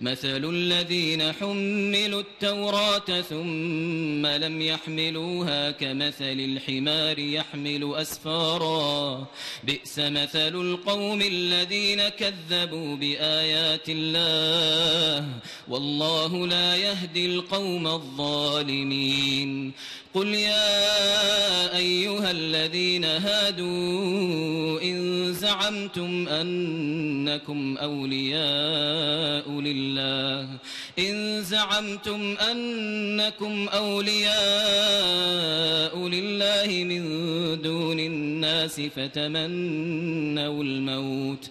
مثل الذين حملوا التوراة ثم لم يحملوها كمثل الحمار يحمل أسفارا. بئس مثل القوم الذين كذبوا بآيات الله. والله لا يهدي القوم الظالمين. قل يا أيها الذين هادوا إن زعمتم أنكم أولياء لله إن زعمتم أنكم أولياء لله من دون الناس فتمنوا الموت.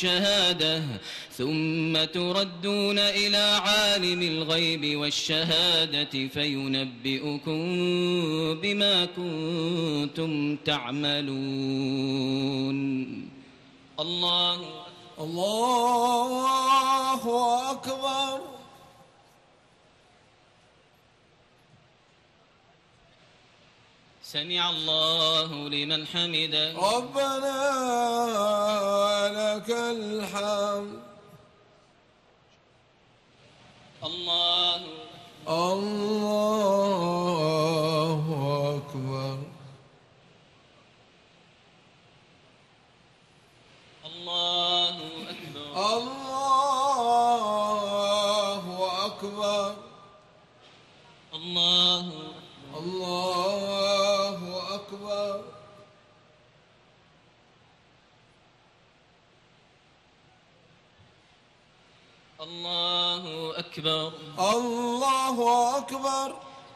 والشهادة ثم تردون إلى عالم الغيب والشهادة فينبئكم بما كنتم تعملون. الله الله أكبر. سمع الله لمن حمده. ربنا لك الحمد. الله. الله. الله أكبر. الله أكبر.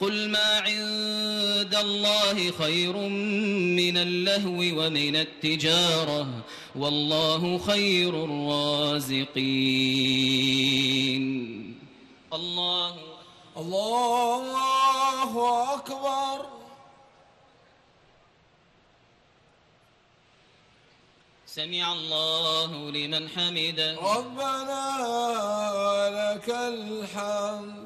قل ما عند الله خير من اللهو ومن التجارة والله خير الرازقين. الله الله أكبر. سمع الله لمن حمده. ربنا لك الحمد.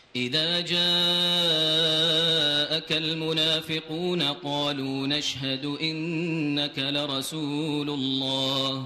إذا جاءك المنافقون قالوا نشهد إنك لرسول الله.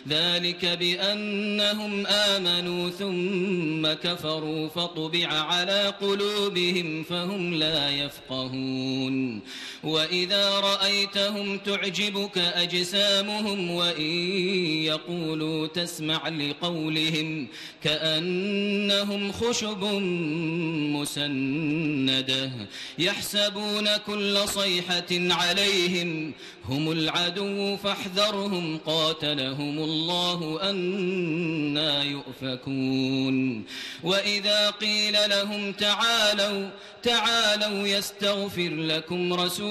ذلك بأنهم آمنوا ثم كفروا فطبع على قلوبهم فهم لا يفقهون. وإذا رأيتهم تعجبك أجسامهم وإن يقولوا تسمع لقولهم كأنهم خشب مسندة يحسبون كل صيحة عليهم هم العدو فاحذرهم قاتلهم الله أنا يؤفكون وإذا قيل لهم تعالوا تعالوا يستغفر لكم رسول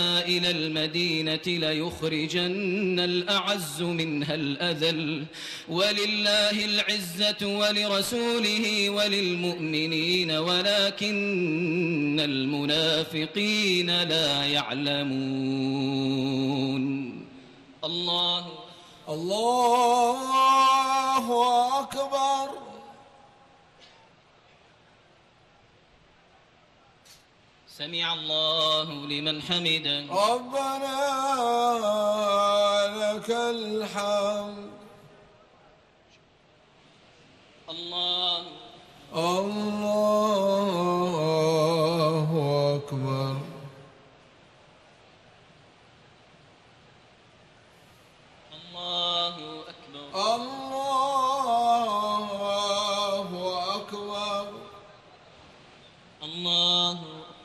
إلى المدينة ليخرجن الأعز منها الأذل. ولله العزة ولرسوله وللمؤمنين ولكن المنافقين لا يعلمون. الله الله أكبر. سمع الله لمن حمده. ربنا لك الحمد. الله. الله أكبر. الله أكبر. الله أكبر. الله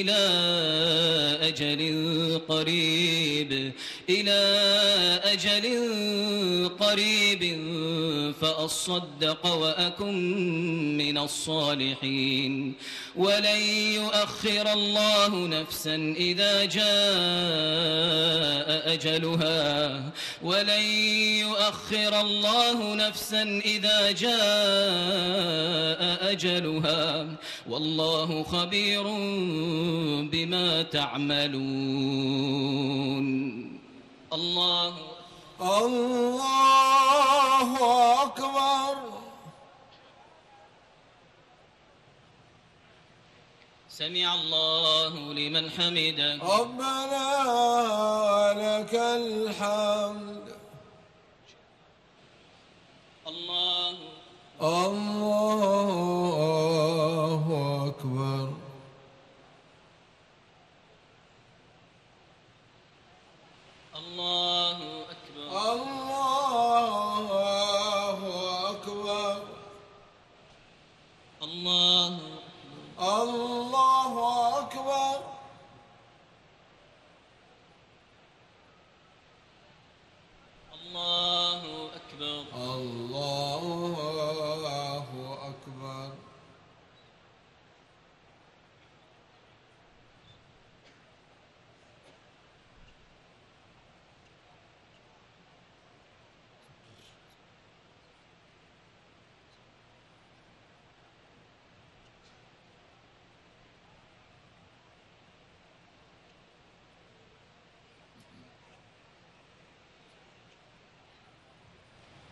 إلى أجل قريب إلى أجل قريب فأصدق وأكن من الصالحين. ولن يؤخر الله نفسا إذا جاء أجلها. ولن يؤخر الله نفسا إذا جاء أجلها. والله خبير بما تعملون. الله. الله أكبر. سمع الله لمن حمده. ربنا لك الحمد. الله. الله أكبر الله أكبر الله أكبر الله الله أكبر الله أكبر الله أكبر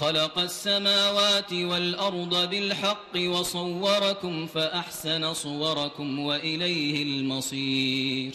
خلق السماوات والأرض بالحق وصوركم فأحسن صوركم وإليه المصير.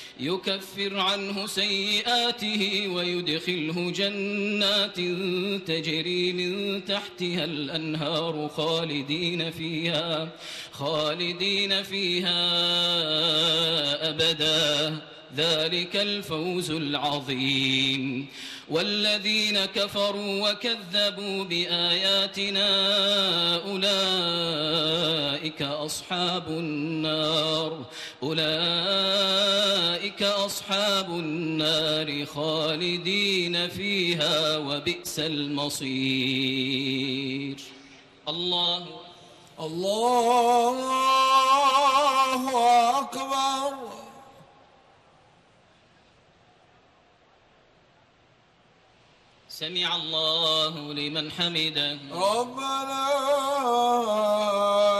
يكفر عنه سيئاته ويدخله جنات تجري من تحتها الأنهار خالدين فيها خالدين فيها أبدا. ذلك الفوز العظيم. والذين كفروا وكذبوا بآياتنا أولئك أصحاب النار. أولئك أصحاب النار خالدين فيها وبئس المصير. الله الله أكبر. سمع الله لمن حمده. ربنا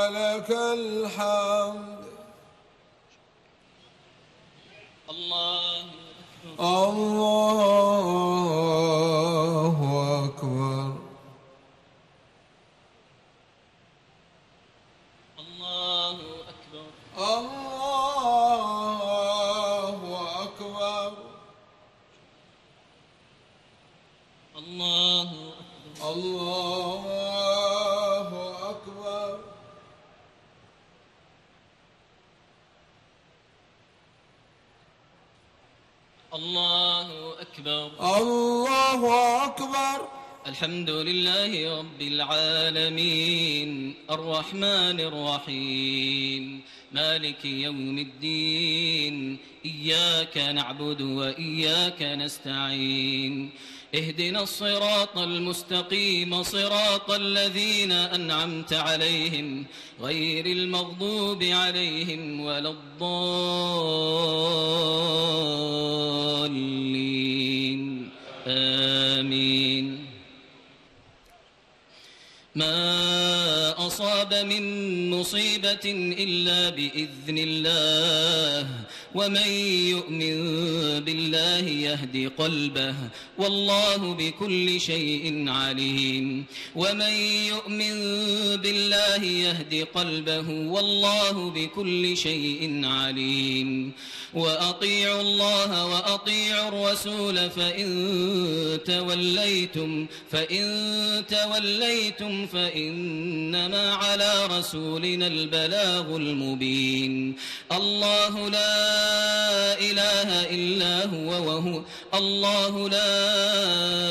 لك الحمد. الله. الله. نعبد وإياك نستعين. اهدنا الصراط المستقيم صراط الذين أنعمت عليهم غير المغضوب عليهم ولا الضالين. آمين. ما أصاب من مصيبة إلا بإذن الله. ومن يؤمن بالله يهد قلبه والله بكل شيء عليم. ومن يؤمن بالله يهد قلبه والله بكل شيء عليم. وأطيعوا الله وأطيعوا الرسول فإن توليتم فإن توليتم فإنما على رسولنا البلاغ المبين. الله لا إله إلا هو وهو الله لا إله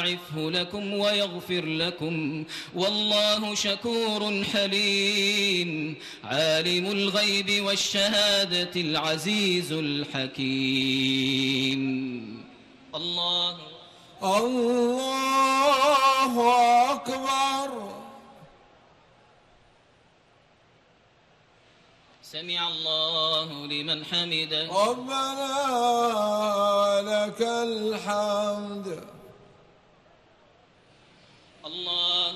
يضاعفه لكم ويغفر لكم. والله شكور حليم. عالم الغيب والشهادة العزيز الحكيم. الله. الله أكبر. سمع الله لمن حمده. ربنا لك الحمد الله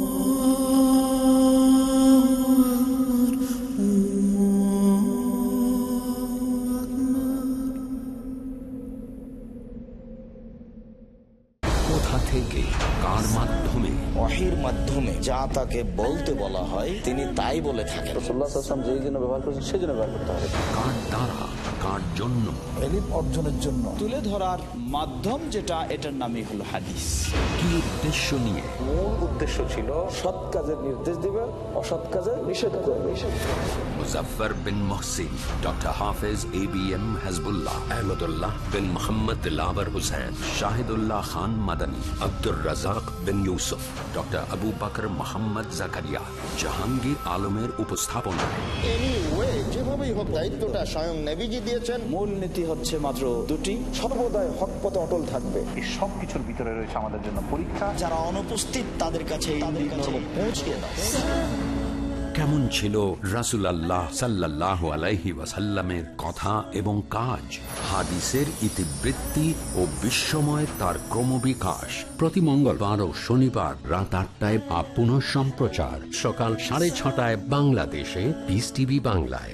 থেকে কার মাধ্যমে? অহির মাধ্যমে। যা তাকে বলতে বলা হয় তিনি তাই বলে থাকেন। ব্যবহার করেছেন সেই জন্য ব্যবহার করতে হবে কার দ্বারা? কার জন্য। এলিম অর্জনের জন্য। তুলে ধরার মাধ্যম যেটা এটার নামই হলো হাদিস। কি উদ্দেশ্য নিয়ে? মূল উদ্দেশ্য ছিল সৎ কাজের নির্দেশ দিবে অসৎ কাজের নিষেধ করবে। Muzaffar bin Mohsin doctor Hafez A B M Hizbullah Ahmadullah bin Mohammad Hussain Shahidullah Khan Madani Abdur Razzak bin Yusuf doctor Abu Bakr Mohammad Zakaria Jahangir আলমের উপস্থাপনায়। যেভাবেই হোক দায়িত্বটা স্বয়ং নেভিজি দিয়েছেন। মূল নীতি হচ্ছে মাত্র দুটি সর্বদাই হক পথে অটল থাকবে। এই সব কিছুর ভিতরে রয়েছে আমাদের জন্য পরীক্ষা। যারা অনুপস্থিত তাদের কাছে পৌঁছে দাও। কেমন ছিল রাসুল আল্লাহ সাল্লাহ আলাইহি ওয়াসাল্লামের কথা এবং কাজ? হাদিসের ইতিবৃত্তি ও বিশ্বময় তার ক্রমবিকাশ। প্রতি মঙ্গলবার ও শনিবার রাত আটটায় বা পুনঃ সম্প্রচার সকাল সাড়ে ছটায় বাংলাদেশে পিস টিভি বাংলায়।